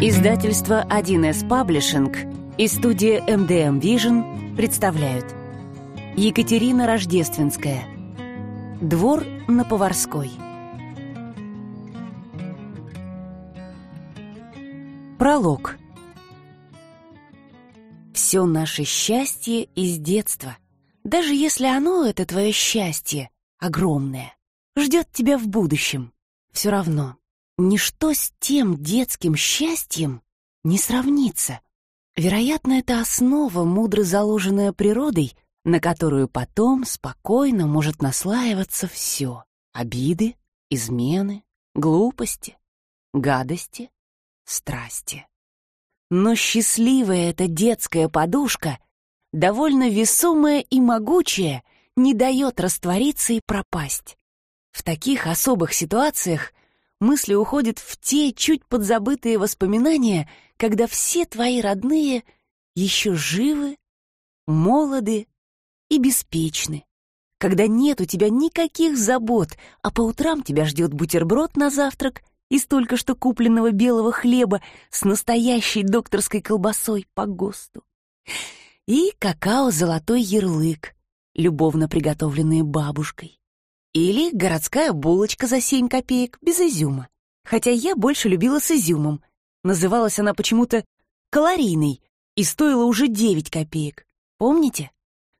Издательство 1С Паблишинг и студия MDM Vision представляют. Екатерина Рождественская. Двор на Поварской. Пролог Все наше счастье из детства, даже если оно, это твое счастье, огромное, ждет тебя в будущем, все равно Ничто с тем детским счастьем не сравнится. Вероятно, это основа, мудро заложенная природой, на которую потом спокойно может наслаиваться все. Обиды, измены, глупости, гадости, страсти. Но счастливая эта детская подушка, довольно весомая и могучая, не дает раствориться и пропасть. В таких особых ситуациях мысли уходят в те чуть подзабытые воспоминания, когда все твои родные еще живы, молоды и беспечны. Когда нет у тебя никаких забот, а по утрам тебя ждет бутерброд на завтрак из только что купленного белого хлеба с настоящей докторской колбасой по ГОСТу. И какао-золотой ярлык, любовно приготовленные бабушкой. Или городская булочка за 7 копеек без изюма. Хотя я больше любила с изюмом. Называлась она почему-то калорийной и стоила уже 9 копеек. Помните?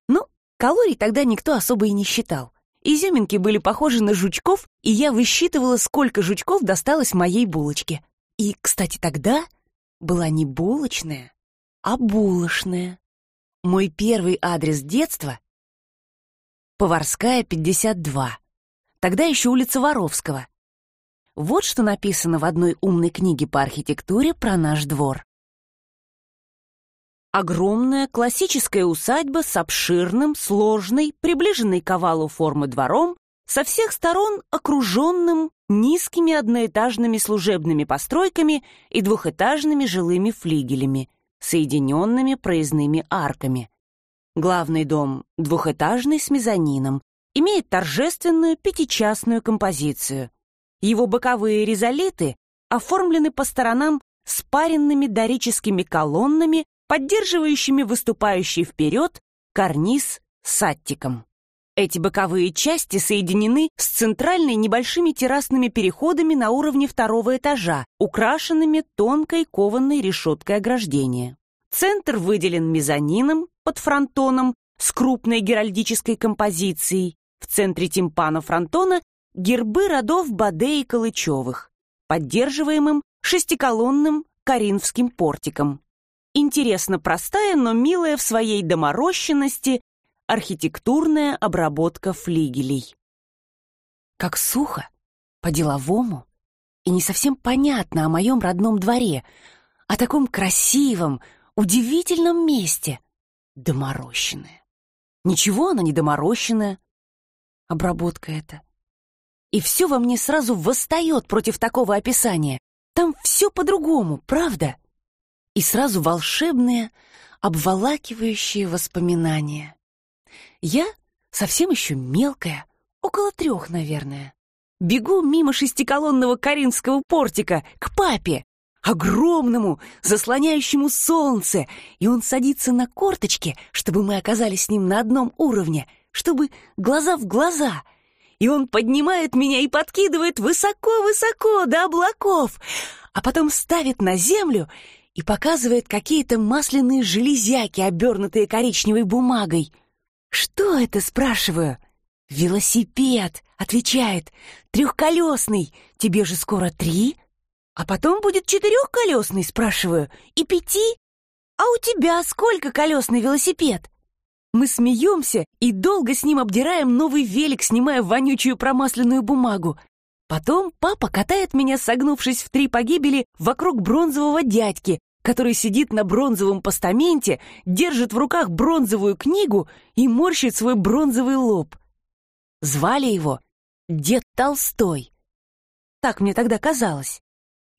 Ну, калорий тогда никто особо и не считал. Изюминки были похожи на жучков, и я высчитывала, сколько жучков досталось моей булочке. И, кстати, тогда была не булочная, а булочная. Мой первый адрес детства Поварская, 52. Тогда еще улица Воровского. Вот что написано в одной умной книге по архитектуре про наш двор. Огромная классическая усадьба с обширным, сложной, приближенной к овалу формы двором, со всех сторон окруженным низкими одноэтажными служебными постройками и двухэтажными жилыми флигелями, соединенными проездными арками. Главный дом двухэтажный с мезонином, имеет торжественную пятичастную композицию. Его боковые ризолиты оформлены по сторонам спаренными дорическими колоннами, поддерживающими выступающий вперед карниз с аттиком. Эти боковые части соединены с центральной небольшими террасными переходами на уровне второго этажа, украшенными тонкой кованой решеткой ограждения. Центр выделен мезонином под фронтоном с крупной геральдической композицией. В центре тимпана фронтона гербы родов Баде и Калычевых, поддерживаемым шестиколонным коринфским портиком. Интересно простая, но милая в своей доморощенности архитектурная обработка флигелей. Как сухо, по-деловому, и не совсем понятно о моем родном дворе, о таком красивом, удивительном месте. Доморощенная. Ничего она не доморощенная. Обработка это. И все во мне сразу восстает против такого описания. Там все по-другому, правда? И сразу волшебные, обволакивающие воспоминания. Я совсем еще мелкая, около трех, наверное. Бегу мимо шестиколонного Каринского портика к папе, огромному, заслоняющему солнце, и он садится на корточки, чтобы мы оказались с ним на одном уровне, чтобы глаза в глаза. И он поднимает меня и подкидывает высоко-высоко до облаков, а потом ставит на землю и показывает какие-то масляные железяки, обернутые коричневой бумагой. «Что это?» — спрашиваю. «Велосипед», — отвечает, — «трехколесный, тебе же скоро три». А потом будет четырехколесный, спрашиваю, и пяти? А у тебя сколько колесный велосипед? Мы смеемся и долго с ним обдираем новый велик, снимая вонючую промасленную бумагу. Потом папа катает меня, согнувшись в три погибели, вокруг бронзового дядьки, который сидит на бронзовом постаменте, держит в руках бронзовую книгу и морщит свой бронзовый лоб. Звали его Дед Толстой. Так мне тогда казалось.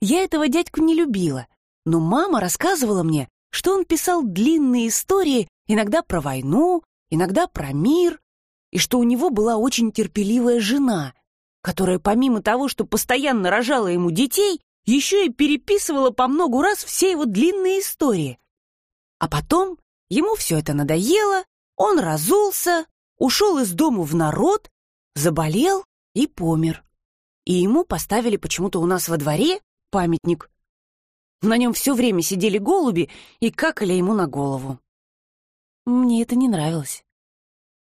Я этого дядьку не любила, но мама рассказывала мне, что он писал длинные истории иногда про войну, иногда про мир, и что у него была очень терпеливая жена, которая помимо того, что постоянно рожала ему детей, еще и переписывала по многу раз все его длинные истории. А потом ему все это надоело, он разулся, ушел из дому в народ, заболел и помер. И ему поставили почему-то у нас во дворе памятник. На нем все время сидели голуби и какали ему на голову. Мне это не нравилось.